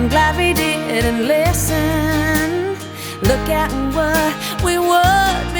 I'm glad we didn't listen. Look at what we would be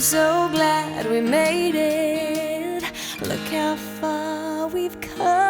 I'm so glad we made it. Look how far we've come,